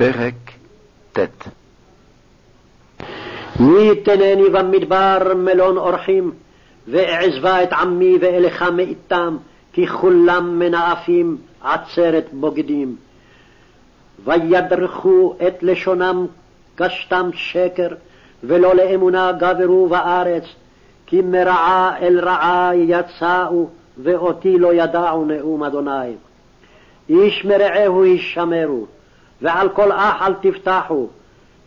פרק ט. מי יתנני במדבר מלון אורחים, ואעזבה את עמי ואלך מאיתם, כי כולם מנאפים עצרת בוגדים. וידרכו את לשונם קשתם שקר, ולא לאמונה גברו בארץ, כי מרעה אל רעה יצאו, ואותי לא ידעו נאום אדוני. איש מרעהו ישמרו, ועל כל אח אל תפתחו,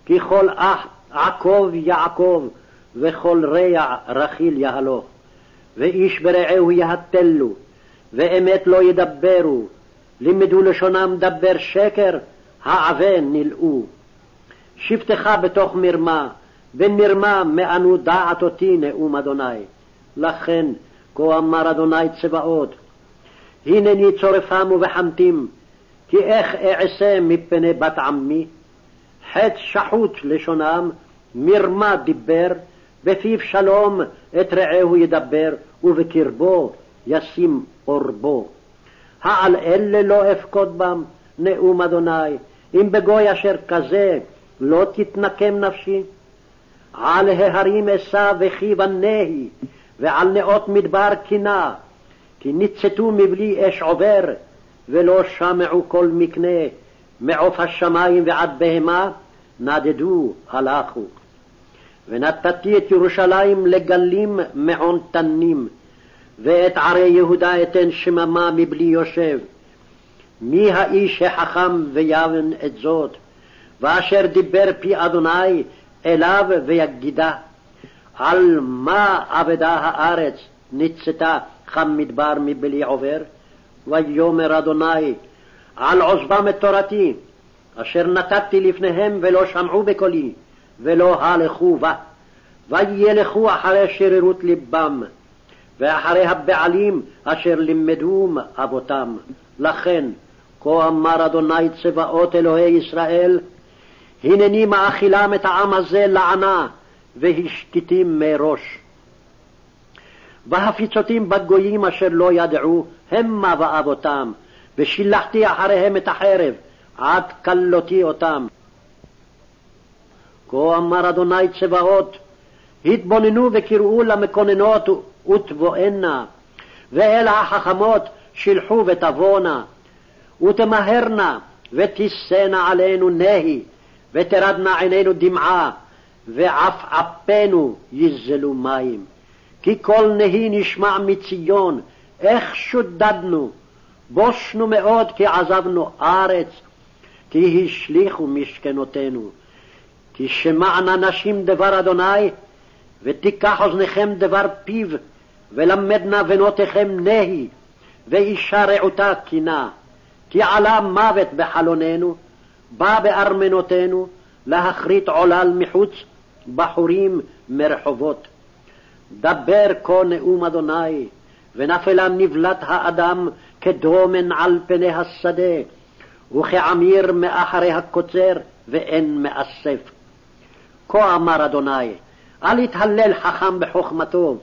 כי כל אח עקוב יעקב, וכל רע רכיל יהלוך. ואיש ברעהו יהתלו, ואמת לא ידברו, לימדו לשונם דבר שקר, העבה נלאו. שבטך בתוך מרמה, במרמה מענו דעת אותי נאום אדוני. לכן, כה אמר אדוני צבאות, הנני צורפם ובחמתים, כי איך אעשה מפני בת עמי? חטא שחוט לשונם, מרמה דיבר, בפיו שלום את רעהו ידבר, ובקרבו ישים אורבו. העל אלה לא אפקוד בם, נאום אדוני, אם בגוי אשר כזה לא תתנקם נפשי. על ההרים אשא וכי בנהי, ועל נאות מדבר קינה, כי ניצתו מבלי אש עובר, ולא שמעו כל מקנה, מעוף השמים ועד בהמה, נדדו הלכו. ונתתי את ירושלים לגלים מעון תנים, ואת ערי יהודה אתן שממה מבלי יושב. מי האיש החכם ויבן את זאת, ואשר דיבר פי אדוני אליו ויגידה. על מה אבדה הארץ ניצתה מדבר מבלי עובר? ויאמר אדוני, על עוזבם את תורתי, אשר נתתי לפניהם ולא שמעו בקולי, ולא הלכו בה. וילכו אחרי שרירות לבם, ואחרי הבעלים אשר לימדום אבותם. לכן, כה אמר אדוני צבאות אלוהי ישראל, הנני מאכילם את העם הזה לענה, והשקיטים מראש. והפיצותים בגויים אשר לא ידעו, המה ואבותם, ושילחתי אחריהם את החרב, עד כלותי אותם. כה אמר אדוני צבאות, התבוננו וקראו למקוננות ותבואנה, ואל החכמות שילחו ותבואנה, ותמהרנה ותישאנה עלינו נהי, ותרדנה עינינו דמעה, ועפעפינו יזלו מים. כי קול נהי נשמע מציון, איך שודדנו, בושנו מאוד כי עזבנו ארץ, כי השליכו משכנותינו. כי שמענה נשים דבר אדוני, ותיקח אוזניכם דבר פיו, ולמדנה בנותיכם נהי, ואישה רעותה קינה. כי עלה מוות בחלוננו, בא בארמנותינו, להכרית עולל מחוץ, בחורים מרחובות. דבר כה נאום אדוני, ונפלה נבלת האדם כדומן על פני השדה, וכעמיר מאחרי הקוצר, ואין מאסף. כה אמר אדוני, אל יתהלל חכם בחוכמתו,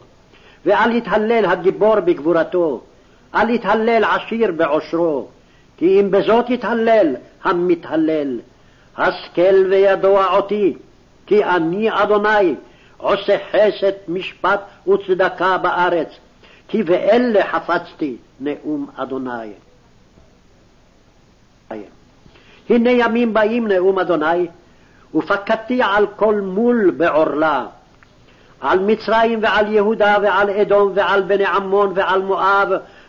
ואל יתהלל הגיבור בגבורתו, אל יתהלל עשיר בעושרו, כי אם בזאת יתהלל המתהלל. השכל וידוע אותי, כי אני אדוני, עושה חסד, משפט וצדקה בארץ, כי באלה חפצתי נאום אדוני. הנה ימים באים נאום אדוני, ופקדתי על כל מול בעורלה, על מצרים ועל יהודה ועל אדום ועל בני עמון ועל מואב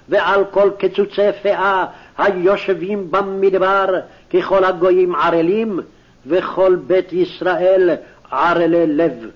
ועל כל קצוצי פאה היושבים במדבר ככל הגויים ערלים וכל בית ישראל ערלי לב.